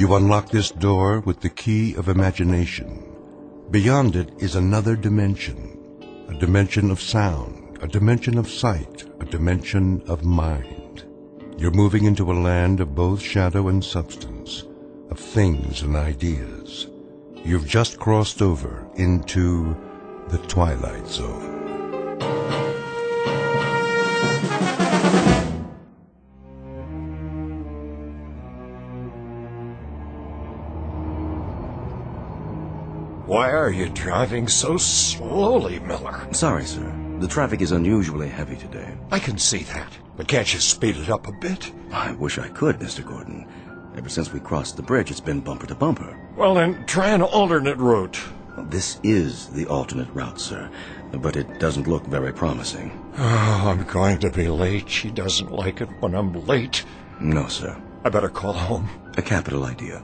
You unlock this door with the key of imagination. Beyond it is another dimension, a dimension of sound, a dimension of sight, a dimension of mind. You're moving into a land of both shadow and substance, of things and ideas. You've just crossed over into the Twilight Zone. Why are you driving so slowly, Miller? Sorry, sir. The traffic is unusually heavy today. I can see that. But can't you speed it up a bit? I wish I could, Mr. Gordon. Ever since we crossed the bridge, it's been bumper to bumper. Well, then try an alternate route. This is the alternate route, sir, but it doesn't look very promising. Oh, I'm going to be late. She doesn't like it when I'm late. No, sir. I better call home. A capital idea.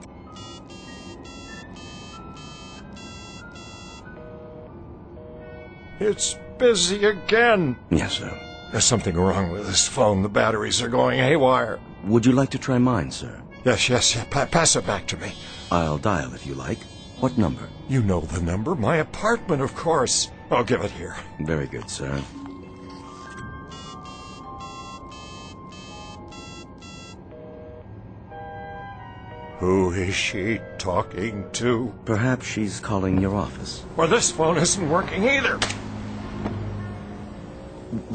It's busy again. Yes, sir. There's something wrong with this phone. The batteries are going haywire. Would you like to try mine, sir? Yes, yes, yeah. Pa- pass it back to me. I'll dial if you like. What number? You know the number. My apartment, of course. I'll give it here. Very good, sir. Who is she talking to? Perhaps she's calling your office. Well, this phone isn't working either.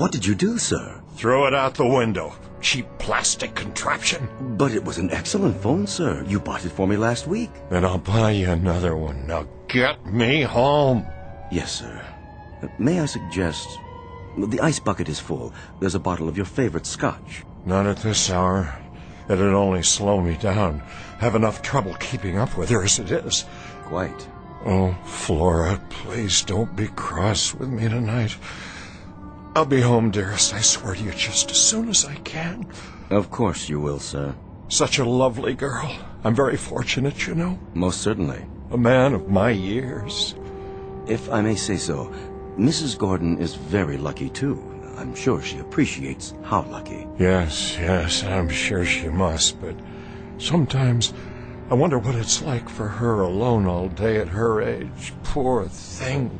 What did you do, sir? Throw it out the window. Cheap plastic contraption. But it was an excellent phone, sir. You bought it for me last week. Then I'll buy you another one. Now get me home. Yes, sir. May I suggest... The ice bucket is full. There's a bottle of your favorite scotch. Not at this hour. It'd only slow me down. Have enough trouble keeping up with her as it is. Quite. Oh, Flora, please don't be cross with me tonight. I'll be home, dearest, I swear to you, just as soon as I can. Of course you will, sir. Such a lovely girl. I'm very fortunate, you know. Most certainly. A man of my years. If I may say so, Mrs. Gordon is very lucky, too. I'm sure she appreciates how lucky. Yes, yes, I'm sure she must, but sometimes I wonder what it's like for her alone all day at her age. Poor thing.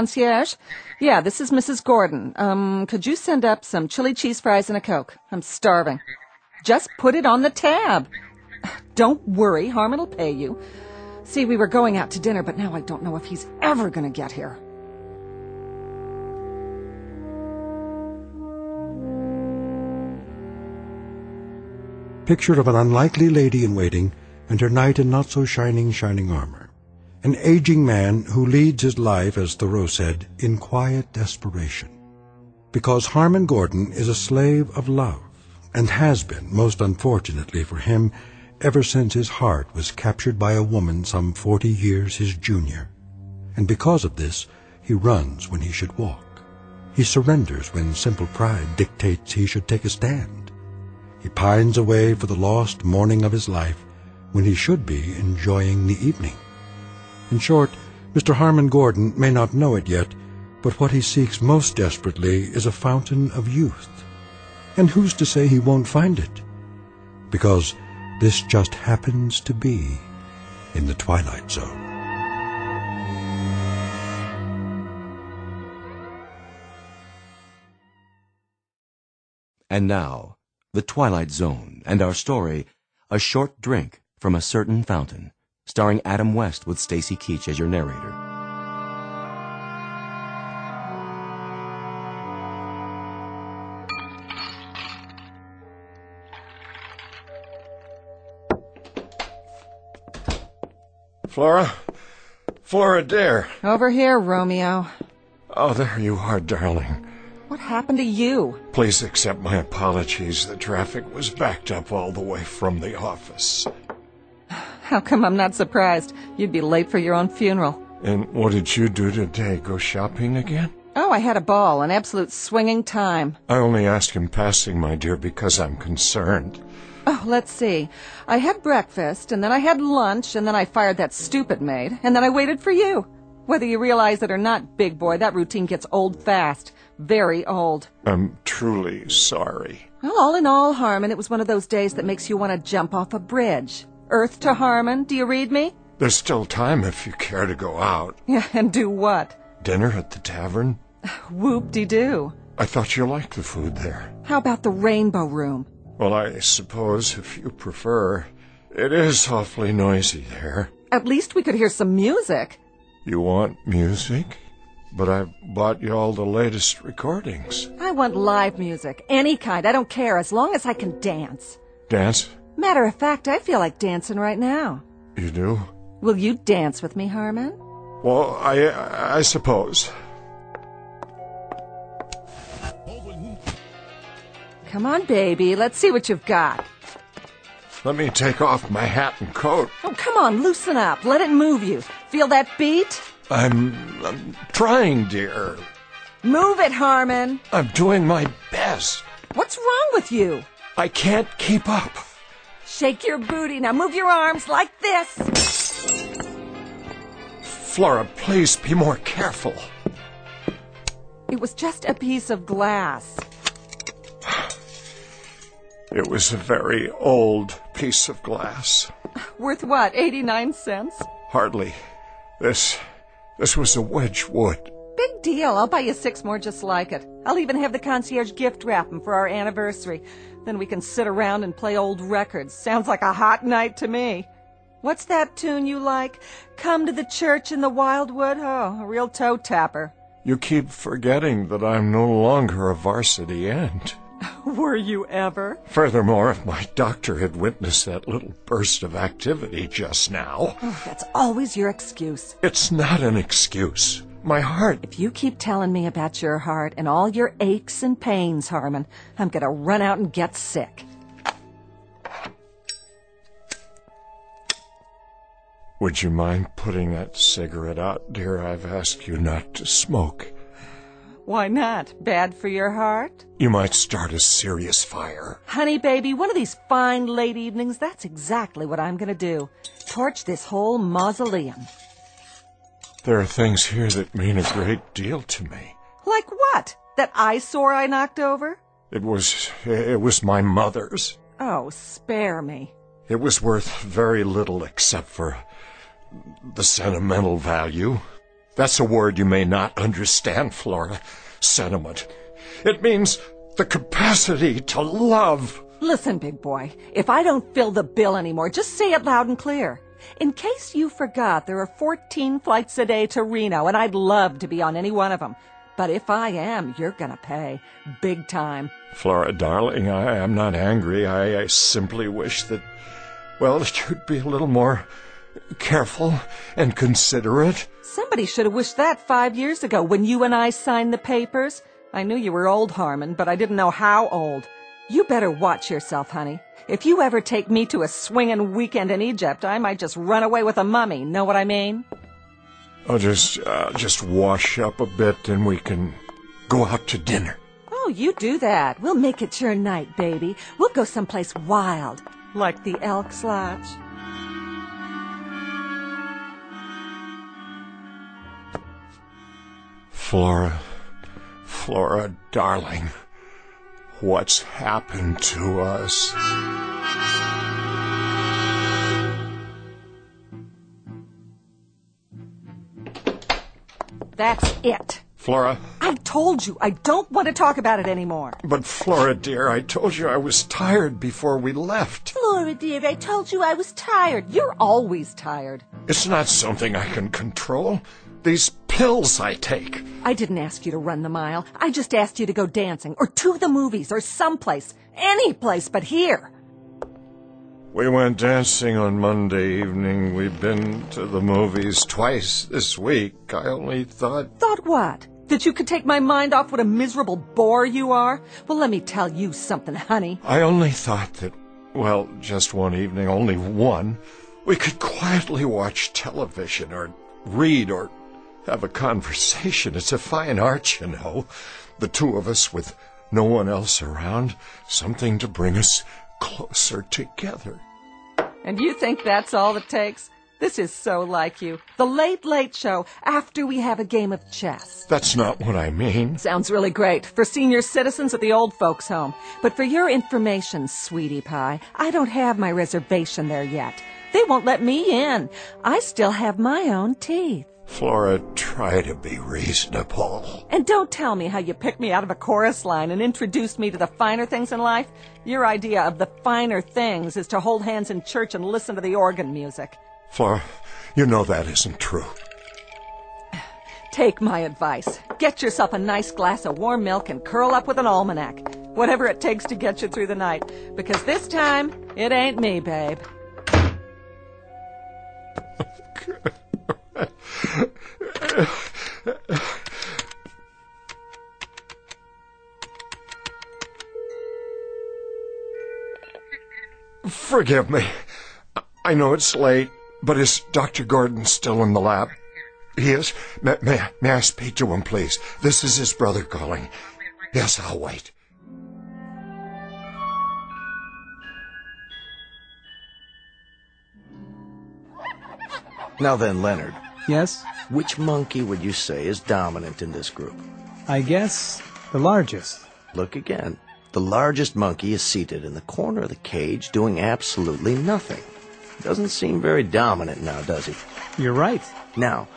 Concierge? Yeah, this is Mrs. Gordon. Um, could you send up some chili cheese fries and a Coke? I'm starving. Just put it on the tab. Don't worry, Harmon will pay you. See, we were going out to dinner, but now I don't know if he's ever gonna get here. Picture of an unlikely lady in waiting and her knight in not so shining, shining armor. An aging man who leads his life, as Thoreau said, in quiet desperation. Because Harmon Gordon is a slave of love, and has been, most unfortunately for him, ever since his heart was captured by a woman some forty years his junior. And because of this, he runs when he should walk. He surrenders when simple pride dictates he should take a stand. He pines away for the lost morning of his life when he should be enjoying the evening. In short, Mr. Harmon Gordon may not know it yet, but what he seeks most desperately is a fountain of youth. And who's to say he won't find it? Because this just happens to be in the Twilight Zone. And now, The Twilight Zone and our story, A Short Drink from a Certain Fountain, starring Adam West with Stacy Keach as your narrator. Flora? Flora, dear. Over here, Romeo. Oh, there you are, darling. What happened to you? Please accept my apologies. The traffic was backed up all the way from the office. How come I'm not surprised? You'd be late for your own funeral. And what did you do today? Go shopping again? Oh, I had a ball, an absolute swinging time. I only ask in passing, my dear, because I'm concerned. Oh, let's see. I had breakfast, and then I had lunch, and then I fired that stupid maid, and then I waited for you. Whether you realize it or not, big boy, that routine gets old fast. Very old. I'm truly sorry. Well, all in all, Harmon, it was one of those days that makes you want to jump off a bridge. Earth to Harmon, do you read me? There's still time if you care to go out. Yeah, and do what? Dinner at the tavern? Whoop-de-doo. I thought you liked the food there. How about the Rainbow Room? Well, I suppose if you prefer. It is awfully noisy there. At least we could hear some music. You want music? But I've bought you all the latest recordings. I want live music, any kind. I don't care, as long as I can dance. Dance? Matter of fact, I feel like dancing right now. You do? Will you dance with me, Harmon? Well, I I suppose. Come on, baby. Let's see what you've got. Let me take off my hat and coat. Oh, come on, loosen up. Let it move you. Feel that beat? I'm, I'm trying, dear. Move it, Harmon. I'm doing my best. What's wrong with you? I can't keep up. Shake your booty. Now move your arms like this. Flora, please be more careful. It was just a piece of glass. It was a very old piece of glass. Worth what, 89 cents? Hardly. This, this was a Wedgwood. Big deal. I'll buy you six more just like it. I'll even have the concierge gift wrap 'em for our anniversary. Then we can sit around and play old records. Sounds like a hot night to me. What's that tune you like? Come to the church in the wildwood? Oh, a real toe tapper. You keep forgetting that I'm no longer a varsity end. Were you ever? Furthermore, if my doctor had witnessed that little burst of activity just now, Oh, that's always your excuse. it's not an excuse. My heart. If you keep telling me about your heart and all your aches and pains, Harmon, I'm gonna run out and get sick. Would you mind putting that cigarette out, dear? I've asked you not to smoke. Why not? Bad for your heart? You might start a serious fire. Honey, baby, one of these fine late evenings, that's exactly what I'm gonna do. Torch this whole mausoleum. There are things here that mean a great deal to me. Like what? That eyesore I knocked over? It was it was my mother's. Oh, spare me. It was worth very little except for the sentimental value. That's a word you may not understand, Flora. Sentiment. It means the capacity to love. Listen, big boy, if I don't fill the bill anymore, just say it loud and clear. In case you forgot, there are 14 flights a day to Reno, and I'd love to be on any one of them. But if I am, you're gonna pay. Big time. Flora, darling, I am not angry. I, I simply wish that, well, that you'd be a little more careful and considerate. Somebody should have wished that five years ago when you and I signed the papers. I knew you were old, Harmon, but I didn't know how old. You better watch yourself, honey. If you ever take me to a swinging weekend in Egypt, I might just run away with a mummy. Know what I mean? I'll just, uh, just wash up a bit and we can go out to dinner. Oh, you do that. We'll make it your night, baby. We'll go someplace wild, like the Elks Lodge. Flora, Flora, darling, what's happened to us? That's it. Flora, I told you I don't want to talk about it anymore. but Flora, dear, I told you I was tired before we left. Flora, dear, I told you I was tired. You're always tired. It's not something I can control. These pills I take. I didn't ask you to run the mile. I just asked you to go dancing or to the movies or someplace. Any place but here. We went dancing on Monday evening. We've been to the movies twice this week. I only thought. Thought what? That you could take my mind off what a miserable bore you are? Well, let me tell you something, honey. I only thought that, well, just one evening, only one, we could quietly watch television or read or have a conversation. It's a fine art, you know. The two of us with no one else around. Something to bring us closer together. And you think that's all it takes? This is so like you. The Late Late Show after we have a game of chess. That's not what I mean. Sounds really great for senior citizens at the old folks' home. But for your information, sweetie pie, I don't have my reservation there yet. They won't let me in. I still have my own teeth. Flora, try to be reasonable. And don't tell me how you picked me out of a chorus line and introduced me to the finer things in life. Your idea of the finer things is to hold hands in church and listen to the organ music. Flora, you know that isn't true. Take my advice. Get yourself a nice glass of warm milk and curl up with an almanac. Whatever it takes to get you through the night. Because this time, it ain't me, babe. Forgive me. I know it's late, but is Dr. Gordon still in the lab? He is? May, may, may I speak to him, please? This is his brother calling. Yes, I'll wait. Now then, Leonard, Yes? which monkey would you say is dominant in this group? I guess the largest. Look again. The largest monkey is seated in the corner of the cage doing absolutely nothing. Doesn't seem very dominant now, does he? You're right. Now,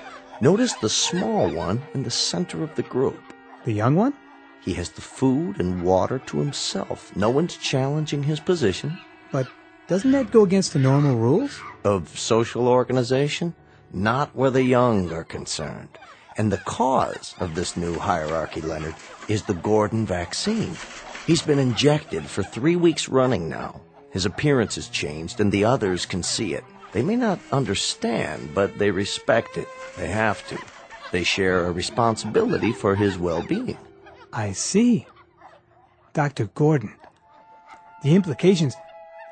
notice the small one in the center of the group. The young one? He has the food and water to himself. No one's challenging his position. But doesn't that go against the normal rules? Of social organization? Not where the young are concerned. And the cause of this new hierarchy, Leonard, is the Gordon vaccine. He's been injected for three weeks running now. His appearance has changed, and the others can see it. They may not understand, but they respect it. They have to. They share a responsibility for his well-being. I see. Dr. Gordon. The implications.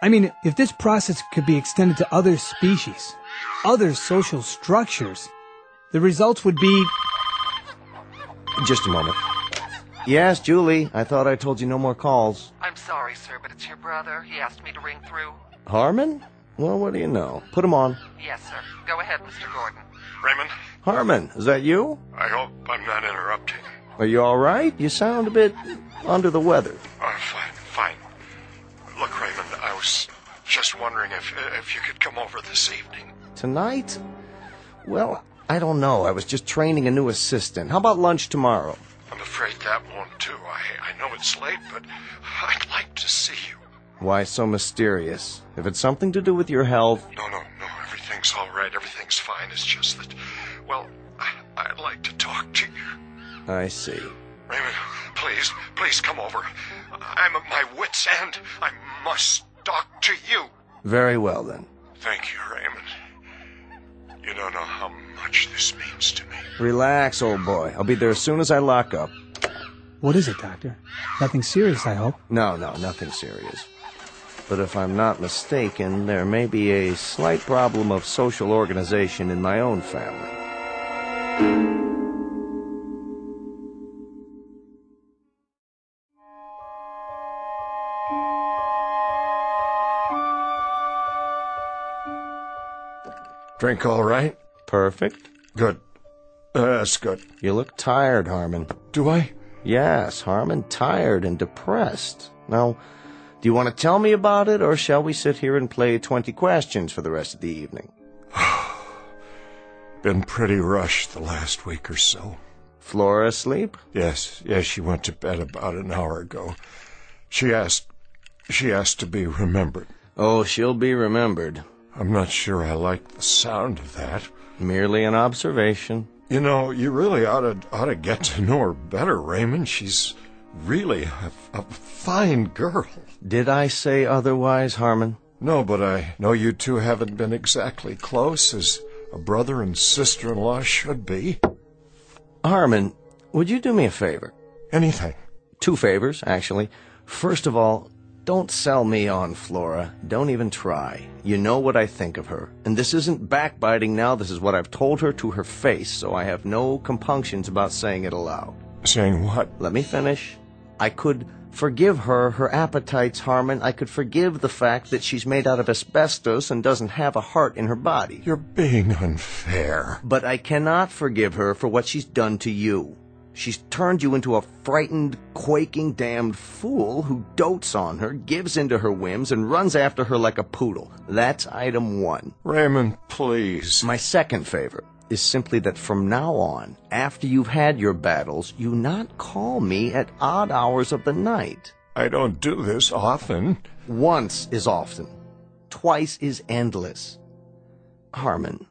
I mean, if this process could be extended to other species, other social structures, the results would be. Just a moment. Yes, Julie, I thought I told you no more calls. I'm sorry, sir, but it's your brother. He asked me to ring through. Harmon? Well, what do you know? Put him on. Yes, sir. Go ahead, Mr. Gordon. Raymond, Harmon, is that you? I hope I'm not interrupting. Are you all right? You sound a bit under the weather. Oh, fine, was just wondering if uh, if you could come over this evening. Tonight? Well, I don't know. I was just training a new assistant. How about lunch tomorrow? I'm afraid that won't do. I I know it's late, but I'd like to see you. Why so mysterious? If it's something to do with your health, No, no, no. Everything's all right. Everything's fine. It's just that, well, I, I'd like to talk to you. I see. Raymond, please, please come over. I'm at my wit's end. I must talk to you. Very well then. Thank you, Raymond. You don't know how much this means to me. Relax, old boy. I'll be there as soon as I lock up. What is it, Doctor? Nothing serious, I hope. No, no, nothing serious. But if I'm not mistaken, there may be a slight problem of social organization in my own family. Drink all right? Perfect. Good. That's good. You look tired, Harmon. Do I? Yes, Harmon, tired and depressed. Now, do you want to tell me about it, or shall we sit here and play 20 questions for the rest of the evening? Been pretty rushed the last week or so. Flora asleep? Yes, yes, she went to bed about an hour ago. She asked, she asked to be remembered. Oh, she'll be remembered. I'm not sure I like the sound of that. Merely an observation. You know, you really ought to ought to get to know her better, Raymond. She's really a, a fine girl. Did I say otherwise, Harmon? No, but I know you two haven't been exactly close as a brother and sister-in-law should be. Harmon, would you do me a favor? Anything. Two favors, actually. First of all, Don't sell me on, Flora. Don't even try. You know what I think of her. And this isn't backbiting now. This is what I've told her to her face, so I have no compunctions about saying it aloud. Saying what? Let me finish. I could forgive her her appetites, Harmon. I could forgive the fact that she's made out of asbestos and doesn't have a heart in her body. You're being unfair. But I cannot forgive her for what she's done to you. She's turned you into a frightened, quaking, damned fool who dotes on her, gives in to her whims, and runs after her like a poodle. That's item one. Raymond, please. My second favor is simply that from now on, after you've had your battles, you not call me at odd hours of the night. I don't do this often. Once is often. Twice is endless. Harmon,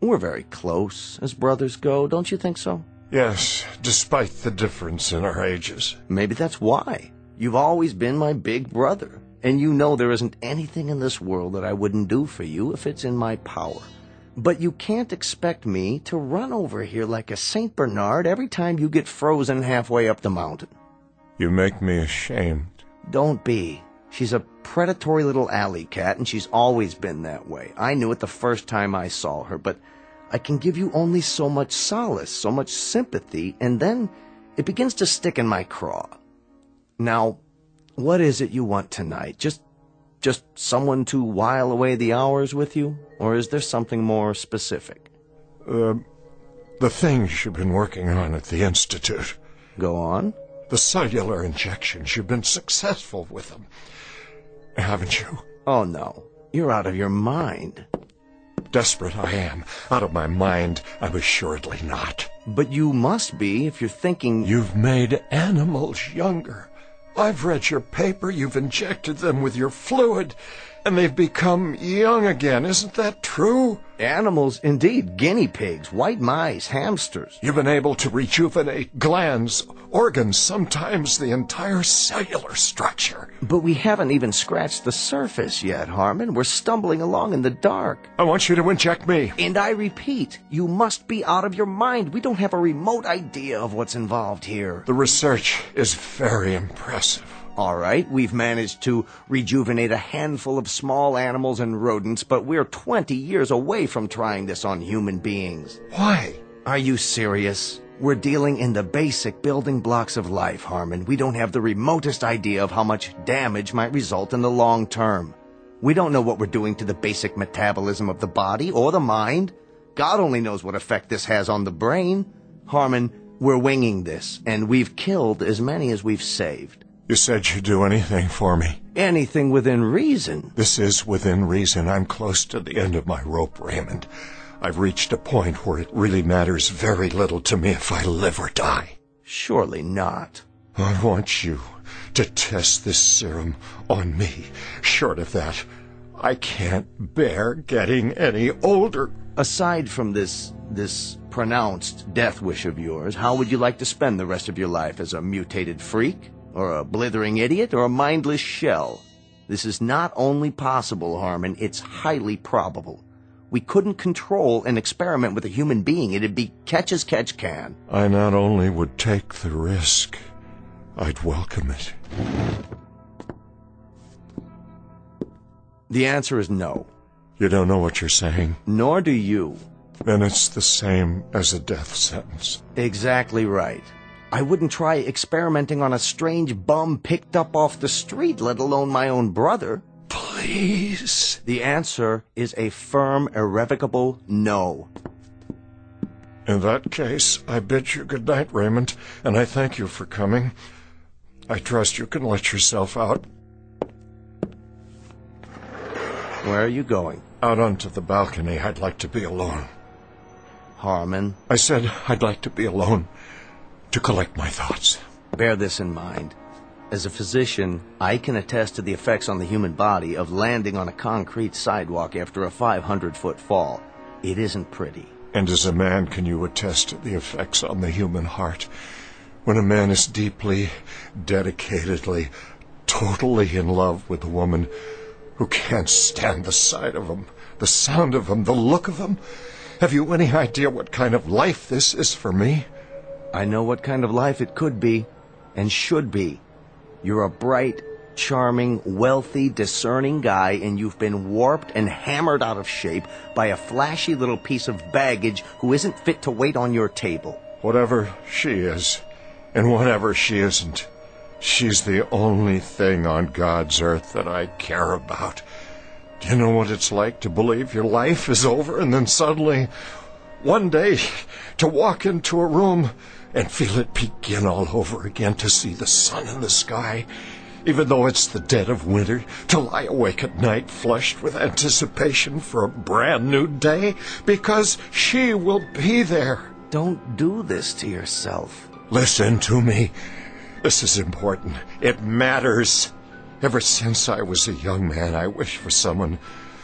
we're very close as brothers go, don't you think so? Yes, despite the difference in our ages. Maybe that's why. You've always been my big brother, and you know there isn't anything in this world that I wouldn't do for you if it's in my power. But you can't expect me to run over here like a St. Bernard every time you get frozen halfway up the mountain. You make me ashamed. Don't be. She's a predatory little alley cat, and she's always been that way. I knew it the first time I saw her, but I can give you only so much solace, so much sympathy, and then it begins to stick in my craw. Now, what is it you want tonight? Just just someone to while away the hours with you? Or is there something more specific? Uh, the things you've been working on at the Institute. Go on. The cellular injections. You've been successful with them. Haven't you? Oh, no. You're out of your mind. Desperate I am. Out of my mind, I'm assuredly not. But you must be if you're thinking. You've made animals younger. I've read your paper. You've injected them with your fluid, and they've become young again. Isn't that true? Animals, indeed. Guinea pigs, white mice, hamsters. You've been able to rejuvenate glands, organs, sometimes the entire cellular structure. But we haven't even scratched the surface yet, Harmon. We're stumbling along in the dark. I want you to inject me. And I repeat, you must be out of your mind. We don't have a remote idea of what's involved here. The research is very impressive. All right, we've managed to rejuvenate a handful of small animals and rodents, but we're 20 years away from trying this on human beings. Why? Are you serious? We're dealing in the basic building blocks of life, Harmon. We don't have the remotest idea of how much damage might result in the long term. We don't know what we're doing to the basic metabolism of the body or the mind. God only knows what effect this has on the brain. Harmon, we're winging this, and we've killed as many as we've saved. You said you'd do anything for me. Anything within reason. This is within reason. I'm close to the end of my rope, Raymond. I've reached a point where it really matters very little to me if I live or die. Surely not. I want you to test this serum on me. Short of that, I can't bear getting any older. Aside from this this pronounced death wish of yours, how would you like to spend the rest of your life as a mutated freak? or a blithering idiot, or a mindless shell. This is not only possible, Harmon, it's highly probable. We couldn't control an experiment with a human being. It'd be catch as catch can. I not only would take the risk, I'd welcome it. The answer is no. You don't know what you're saying. Nor do you. Then it's the same as a death sentence. Exactly right. I wouldn't try experimenting on a strange bum picked up off the street, let alone my own brother. Please. The answer is a firm, irrevocable no. In that case, I bid you good night, Raymond, and I thank you for coming. I trust you can let yourself out. Where are you going? Out onto the balcony. I'd like to be alone. Harmon? I said I'd like to be alone to collect my thoughts. Bear this in mind. As a physician, I can attest to the effects on the human body of landing on a concrete sidewalk after a 500 foot fall. It isn't pretty. And as a man, can you attest to the effects on the human heart when a man is deeply, dedicatedly, totally in love with a woman who can't stand the sight of him, the sound of him, the look of him? Have you any idea what kind of life this is for me? I know what kind of life it could be and should be. You're a bright, charming, wealthy, discerning guy, and you've been warped and hammered out of shape by a flashy little piece of baggage who isn't fit to wait on your table. Whatever she is, and whatever she isn't, she's the only thing on God's earth that I care about. Do you know what it's like to believe your life is over and then suddenly, one day, to walk into a room and feel it begin all over again, to see the sun in the sky, even though it's the dead of winter, to lie awake at night flushed with anticipation for a brand new day, because she will be there. Don't do this to yourself. Listen to me. This is important. It matters. Ever since I was a young man, I wished for someone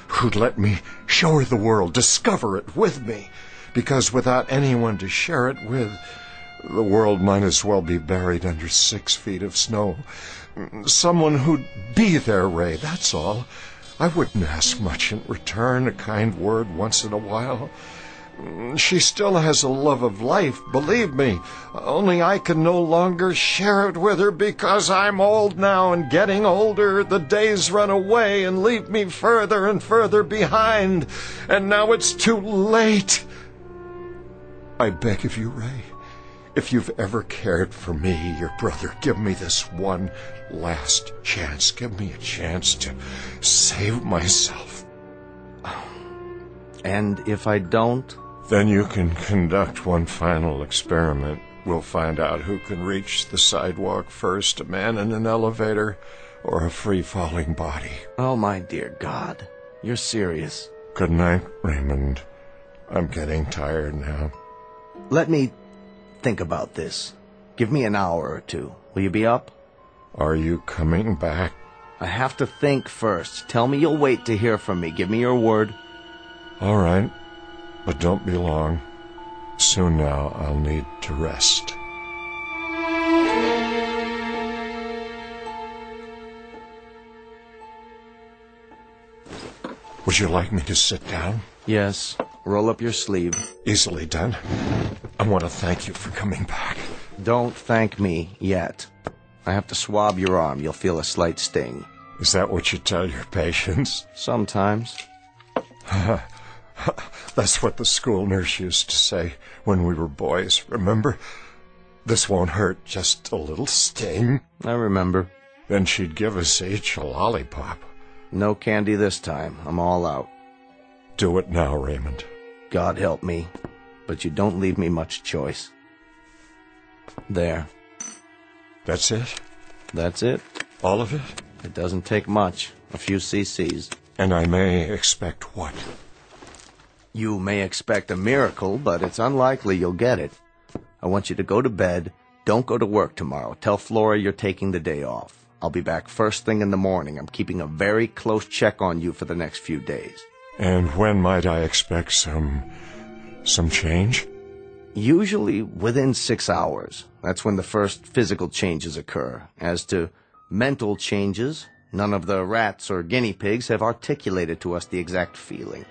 who'd let me show her the world, discover it with me. Because without anyone to share it with, the world might as well be buried under six feet of snow. Someone who'd be there, Ray, that's all. I wouldn't ask much in return, a kind word once in a while. She still has a love of life, believe me. Only I can no longer share it with her because I'm old now and getting older. The days run away and leave me further and further behind. And now it's too late. I beg of you, Ray, if you've ever cared for me, your brother, give me this one last chance. Give me a chance to save myself. And if I don't? Then you can conduct one final experiment. We'll find out who can reach the sidewalk first, a man in an elevator or a free-falling body. Oh, my dear God. You're serious. Good night, Raymond. I'm getting tired now. Let me think about this. Give me an hour or two. Will you be up? Are you coming back? I have to think first. Tell me you'll wait to hear from me. Give me your word. All right, but don't be long. Soon now I'll need to rest. Would you like me to sit down? Yes. Roll up your sleeve. Easily done. I want to thank you for coming back. Don't thank me yet. I have to swab your arm. You'll feel a slight sting. Is that what you tell your patients? Sometimes. That's what the school nurse used to say when we were boys, remember? This won't hurt, just a little sting. I remember. Then she'd give us each a lollipop. No candy this time. I'm all out. Do it now, Raymond. God help me. But you don't leave me much choice. There. That's it? That's it. All of it? It doesn't take much. A few cc's. And I may expect what? You may expect a miracle, but it's unlikely you'll get it. I want you to go to bed. Don't go to work tomorrow. Tell Flora you're taking the day off. I'll be back first thing in the morning. I'm keeping a very close check on you for the next few days. And when might I expect some. some change? Usually within six hours. That's when the first physical changes occur. As to mental changes, none of the rats or guinea pigs have articulated to us the exact feeling.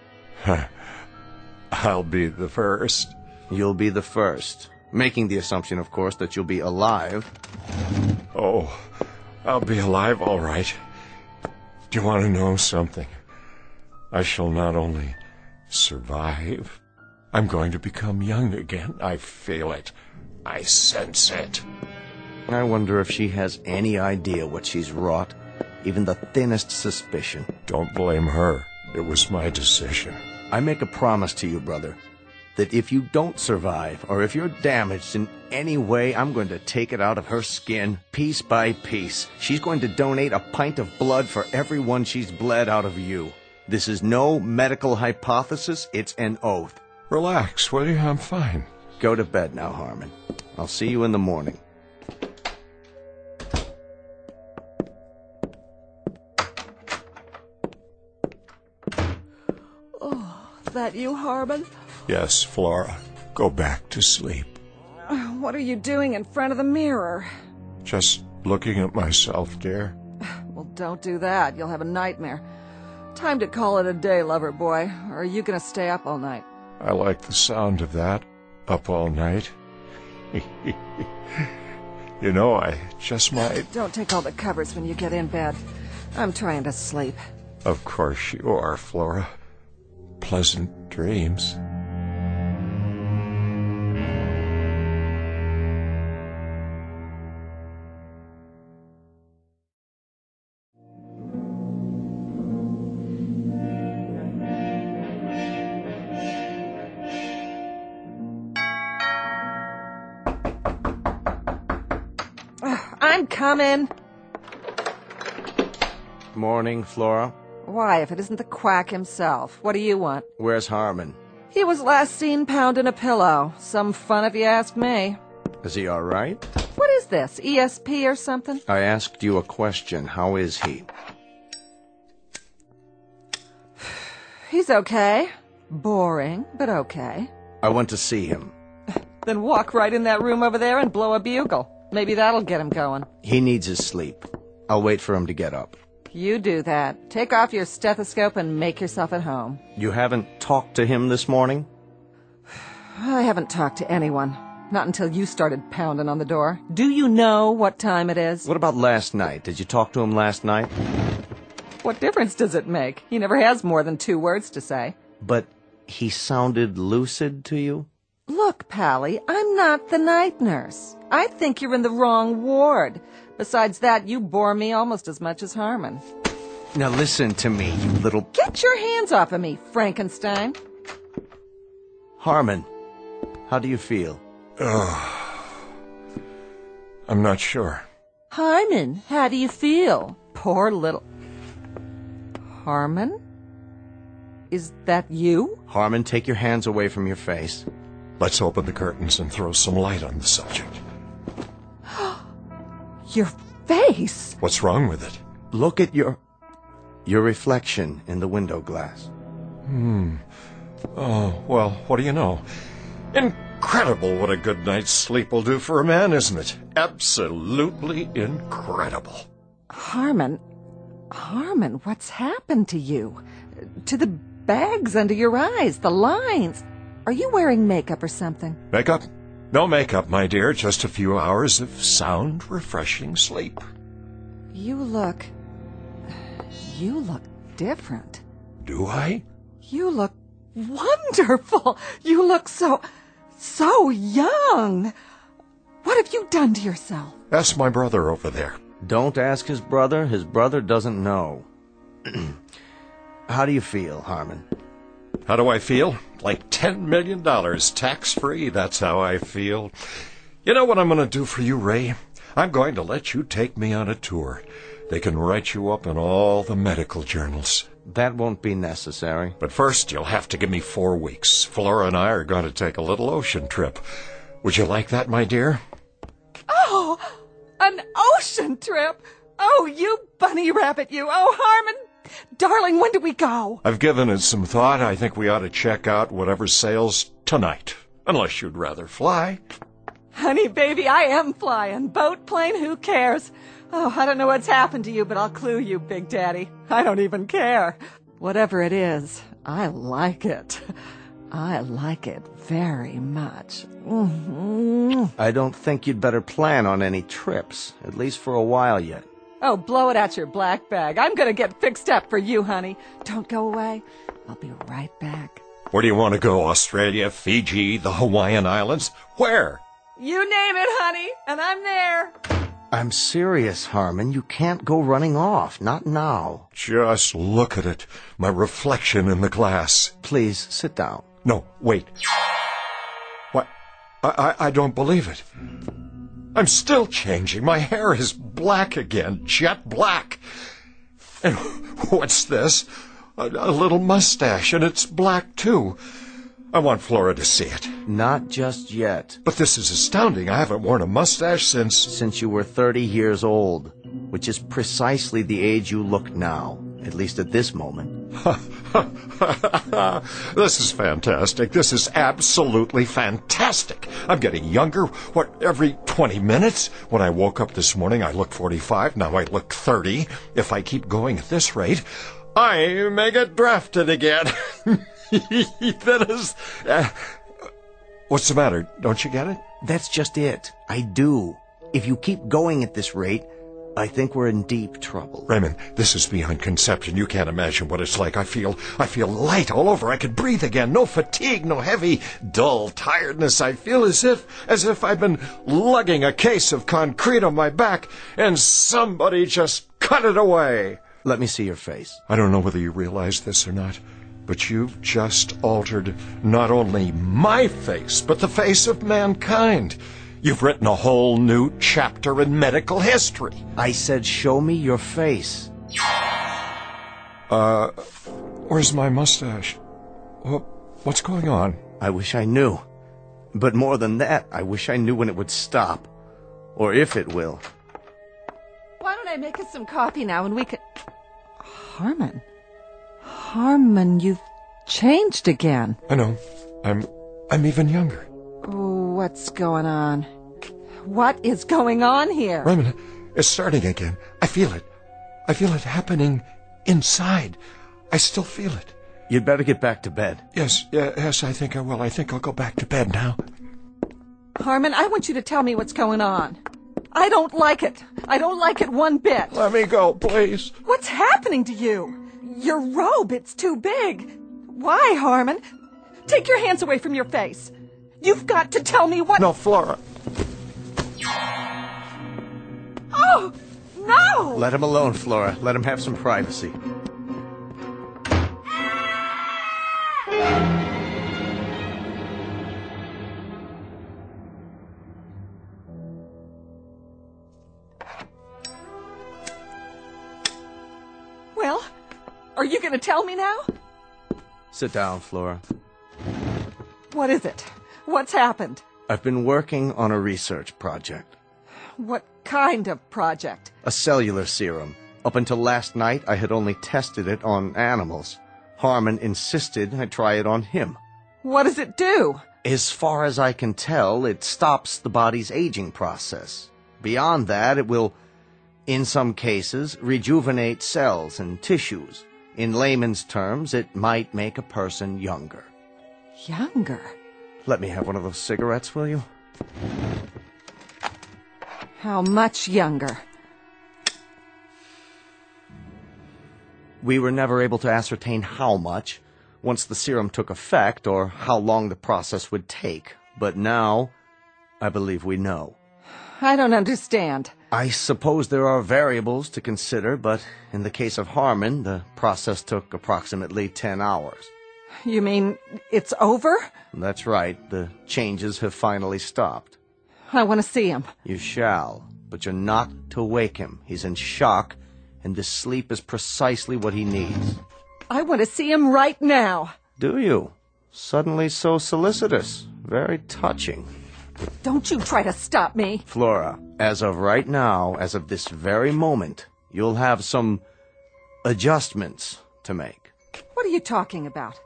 I'll be the first. You'll be the first. Making the assumption, of course, that you'll be alive. Oh, I'll be alive all right. Do you want to know something? I shall not only survive, I'm going to become young again. I feel it. I sense it. I wonder if she has any idea what she's wrought. Even the thinnest suspicion. Don't blame her. It was my decision. I make a promise to you, brother, that if you don't survive, or if you're damaged in any way, I'm going to take it out of her skin, piece by piece. She's going to donate a pint of blood for every one she's bled out of you. This is no medical hypothesis, it's an oath. Relax, will you? I'm fine. Go to bed now, Harmon. I'll see you in the morning. Oh, that you, Harmon? Yes, Flora. Go back to sleep. What are you doing in front of the mirror? Just looking at myself, dear. Well, don't do that. You'll have a nightmare. Time to call it a day, lover boy. Or are you going to stay up all night? I like the sound of that. Up all night. You know, I just might. Don't take all the covers when you get in bed. I'm trying to sleep. Of course you are, Flora. Pleasant dreams. I'm coming. Morning, Flora. Why, if it isn't the quack himself? What do you want? Where's Harmon? He was last seen pounding a pillow. Some fun if you ask me. Is he all right? What is this? ESP or something? I asked you a question. How is he? He's okay. Boring, but okay. I went to see him. Then walk right in that room over there and blow a bugle. Maybe that'll get him going. He needs his sleep. I'll wait for him to get up. You do that. Take off your stethoscope and make yourself at home. You haven't talked to him this morning? I haven't talked to anyone. Not until you started pounding on the door. Do you know what time it is? What about last night? Did you talk to him last night? What difference does it make? He never has more than two words to say. But he sounded lucid to you? Look, Pally, I'm not the night nurse. I think you're in the wrong ward. Besides that, you bore me almost as much as Harmon. Now listen to me, you little... Get your hands off of me, Frankenstein. Harmon, how do you feel? I'm not sure. Harmon, how do you feel? Poor little. Harmon? Is that you? Harmon, take your hands away from your face. Let's open the curtains and throw some light on the subject. Your face! What's wrong with it? Look at your... your reflection in the window glass. Hmm. Oh, well, what do you know? Incredible what a good night's sleep will do for a man, isn't it? Absolutely incredible. Harmon, Harmon, what's happened to you? To the bags under your eyes, the lines. Are you wearing makeup or something? Makeup? No makeup, my dear. Just a few hours of sound, refreshing sleep. You look. You look different. Do I? You look wonderful. You look so. so young. What have you done to yourself? Ask my brother over there. Don't ask his brother. His brother doesn't know. how do you feel, Harmon? How do I feel? Like $10 million tax free. That's how I feel. You know what I'm going to do for you, Ray? I'm going to let you take me on a tour. They can write you up in all the medical journals. That won't be necessary. But first, you'll have to give me four weeks. Flora and I are going to take a little ocean trip. Would you like that, my dear? Oh, an ocean trip. Oh, you bunny rabbit, you. Oh, Harmon. Darling, when do we go? I've given it some thought. I think we ought to check out whatever sails tonight. Unless you'd rather fly. Honey, baby, I am flying. Boat, plane, who cares? Oh, I don't know what's happened to you, but I'll clue you, Big Daddy. I don't even care. Whatever it is, I like it. I like it very much. hmm I don't think you'd better plan on any trips, at least for a while yet. Oh, blow it out your black bag. I'm gonna get fixed up for you, honey. Don't go away. I'll be right back. Where do you want to go? Australia, Fiji, the Hawaiian Islands? Where? You name it, honey, and I'm there. I'm serious, Harmon. You can't go running off. Not now. Just look at it. My reflection in the glass. Please, sit down. No, wait. What? I, I, I don't believe it. I'm still changing. My hair is black again, jet black. And what's this? A, a little mustache, and it's black too. I want Flora to see it. Not just yet. But this is astounding. I haven't worn a mustache since. Since you were 30 years old, which is precisely the age you look now, at least at this moment. this is fantastic. This is absolutely fantastic. I'm getting younger. What, every 20 minutes? When I woke up this morning, I looked 45. Now I look 30. If I keep going at this rate, I may get drafted again. that is. Uh, what's the matter? Don't you get it? That's just it. I do. If you keep going at this rate, I think we're in deep trouble. Raymond, this is beyond conception. You can't imagine what it's like. I feel, I feel light all over. I could breathe again. No fatigue, no heavy, dull tiredness. I feel as if, as if I've been lugging a case of concrete on my back and somebody just cut it away. Let me see your face. I don't know whether you realize this or not, but you've just altered not only my face, but the face of mankind. You've written a whole new chapter in medical history. I said, show me your face. Uh, where's my mustache? What, what's going on? I wish I knew. But more than that, I wish I knew when it would stop. Or if it will. Why don't I make us some coffee now and we could. Harmon. Harmon, you've changed again. I know. I'm, I'm even younger. What's going on? What is going on here? Raymond, it's starting again. I feel it. I feel it happening inside. I still feel it. You'd better get back to bed. Yes, yes, I think I will. I think I'll go back to bed now. Harmon, I want you to tell me what's going on. I don't like it. I don't like it one bit. Let me go, please. What's happening to you? Your robe, it's too big. Why, Harmon? Take your hands away from your face. You've got to tell me what. No, Flora. Oh, no! Let him alone, Flora. Let him have some privacy. Well, are you going to tell me now? Sit down, Flora. What is it? What's happened? I've been working on a research project. What kind of project? A cellular serum. Up until last night, I had only tested it on animals. Harmon insisted I try it on him. What does it do? As far as I can tell, it stops the body's aging process. Beyond that, it will, in some cases, rejuvenate cells and tissues. In layman's terms, it might make a person younger. Younger? Let me have one of those cigarettes, will you? How much younger? We were never able to ascertain how much once the serum took effect or how long the process would take. But now, I believe we know. I don't understand. I suppose there are variables to consider, but in the case of Harmon, the process took approximately 10 hours. You mean it's over? That's right. The changes have finally stopped. I want to see him. You shall, but you're not to wake him. He's in shock, and this sleep is precisely what he needs. I want to see him right now. Do you? Suddenly so solicitous. Very touching. Don't you try to stop me. Flora, as of right now, as of this very moment, you'll have some adjustments to make. What are you talking about?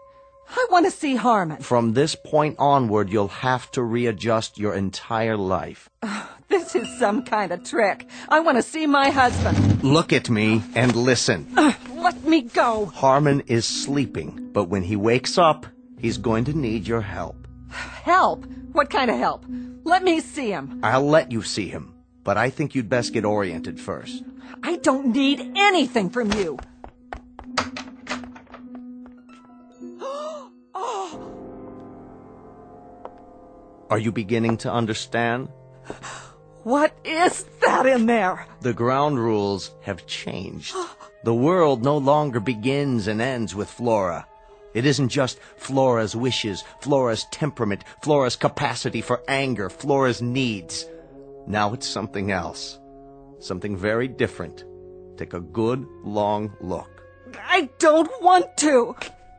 I want to see Harmon. From this point onward, you'll have to readjust your entire life. This is some kind of trick. I want to see my husband. Look at me and listen. Uh, let me go. Harmon is sleeping, but when he wakes up, he's going to need your help. Help? What kind of help? Let me see him. I'll let you see him, but I think you'd best get oriented first. I don't need anything from you. Are you beginning to understand? What is that in there? The ground rules have changed. The world no longer begins and ends with Flora. It isn't just Flora's wishes, Flora's temperament, Flora's capacity for anger, Flora's needs. Now it's something else. Something very different. Take a good, long look. I don't want to.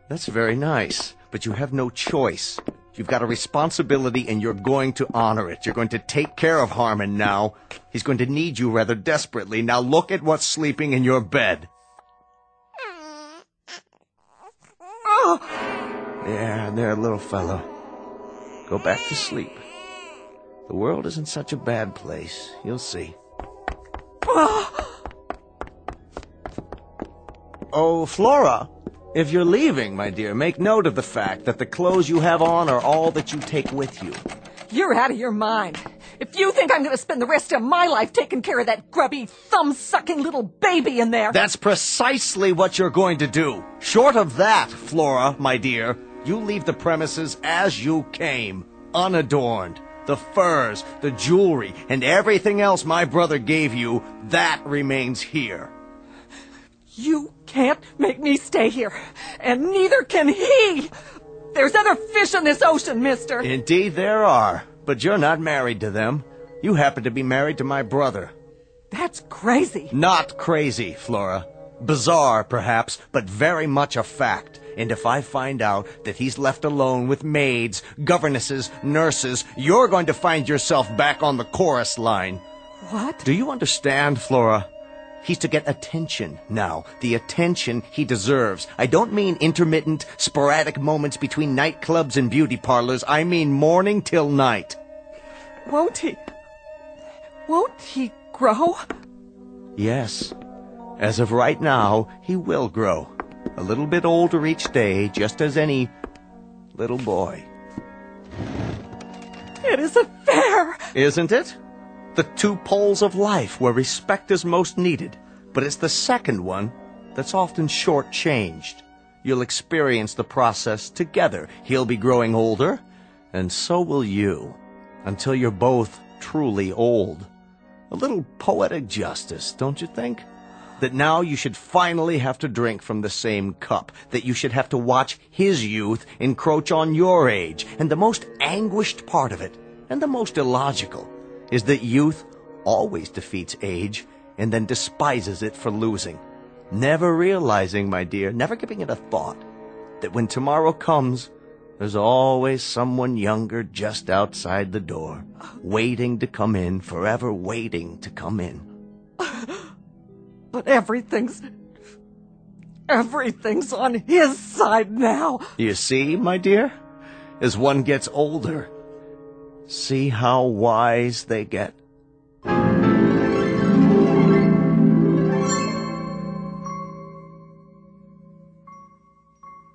That's very nice, but you have no choice. You've got a responsibility and you're going to honor it. You're going to take care of Harmon now. He's going to need you rather desperately. Now look at what's sleeping in your bed. Oh, There, there, little fellow. Go back to sleep. The world isn't such a bad place. You'll see. Oh, oh Flora, if you're leaving, my dear, make note of the fact that the clothes you have on are all that you take with you. you're out of your mind. If you think I'm going to spend the rest of my life taking care of that grubby, thumb-sucking little baby in there... That's precisely what you're going to do. Short of that, Flora, my dear, you leave the premises as you came, unadorned. The furs, the jewelry, and everything else my brother gave you, that remains here. You can't make me stay here, and neither can he. There's other fish in this ocean, mister. Indeed there are, but you're not married to them. You happen to be married to my brother. That's crazy. Not crazy, Flora. Bizarre, perhaps, but very much a fact. And if I find out that he's left alone with maids, governesses, nurses, you're going to find yourself back on the chorus line. What? Do you understand, Flora? He's to get attention now, the attention he deserves. I don't mean intermittent, sporadic moments between nightclubs and beauty parlors. I mean morning till night. Won't he? Won't he grow? Yes. As of right now, he will grow. A little bit older each day, just as any little boy. It isn't fair. Isn't it? The two poles of life where respect is most needed, but it's the second one that's often short-changed. You'll experience the process together. He'll be growing older, and so will you, until you're both truly old. A little poetic justice, don't you think? That now you should finally have to drink from the same cup, that you should have to watch his youth encroach on your age, and the most anguished part of it, and the most illogical, is that youth always defeats age and then despises it for losing, never realizing, my dear, never giving it a thought, that when tomorrow comes, there's always someone younger just outside the door, waiting to come in, forever waiting to come in. But everything's. Everything's on his side now. You see, my dear? As one gets older, see how wise they get.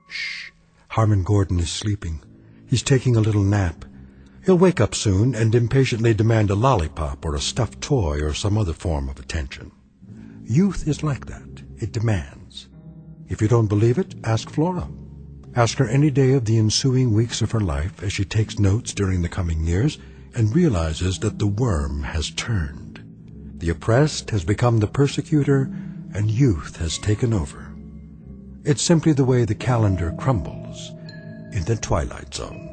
Shh. Harmon Gordon is sleeping. He's taking a little nap. He'll wake up soon and impatiently demand a lollipop or a stuffed toy or some other form of attention. Youth is like that. It demands. If you don't believe it, ask Flora. Ask her any day of the ensuing weeks of her life as she takes notes during the coming years and realizes that the worm has turned. The oppressed has become the persecutor and youth has taken over. It's simply the way the calendar crumbles in the Twilight Zone.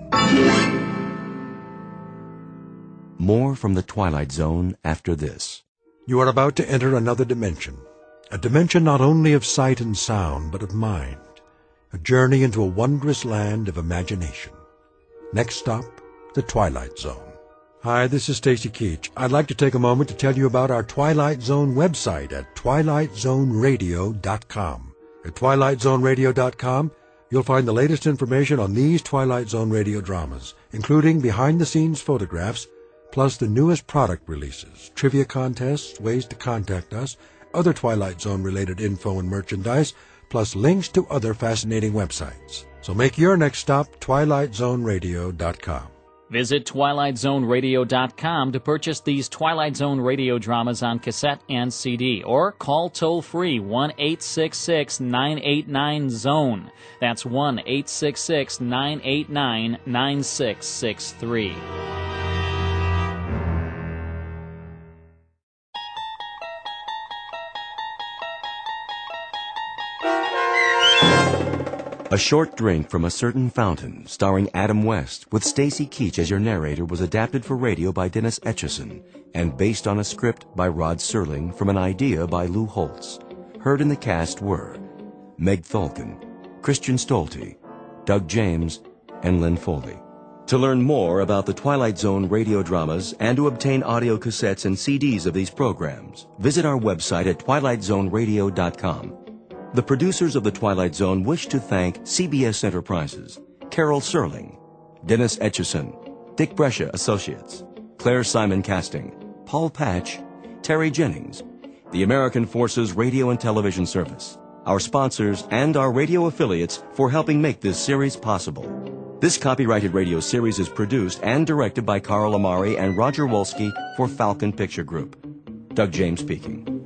More from the Twilight Zone after this. You are about to enter another dimension, a dimension not only of sight and sound, but of mind, a journey into a wondrous land of imagination. Next stop, the Twilight Zone. Hi, this is Stacy Keach. I'd like to take a moment to tell you about our Twilight Zone website at twilightzoneradio.com. At twilightzoneradio.com, you'll find the latest information on these Twilight Zone radio dramas, including behind-the-scenes photographs, plus the newest product releases, trivia contests, ways to contact us, other Twilight Zone-related info and merchandise, plus links to other fascinating websites. So make your next stop twilightzoneradio.com. Visit TwilightZoneRadio.com to purchase these Twilight Zone radio dramas on cassette and CD, or call toll free 1 866 989 Zone. That's 1 A Short Drink from a Certain Fountain, starring Adam West, with Stacy Keach as your narrator, was adapted for radio by Dennis Etchison and based on a script by Rod Serling from an idea by Lou Holtz. Heard in the cast were Meg Thalken, Christian Stolte, Doug James, and Lynn Foley. To learn more about the Twilight Zone radio dramas and to obtain audio cassettes and CDs of these programs, visit our website at twilightzoneradio.com. The producers of The Twilight Zone wish to thank CBS Enterprises, Carol Serling, Dennis Etchison, Dick Brescia Associates, Claire Simon Casting, Paul Patch, Terry Jennings, the American Forces Radio and Television Service, our sponsors, and our radio affiliates for helping make this series possible. This copyrighted radio series is produced and directed by Carl Amari and Roger Wolski for Falcon Picture Group. Doug James speaking.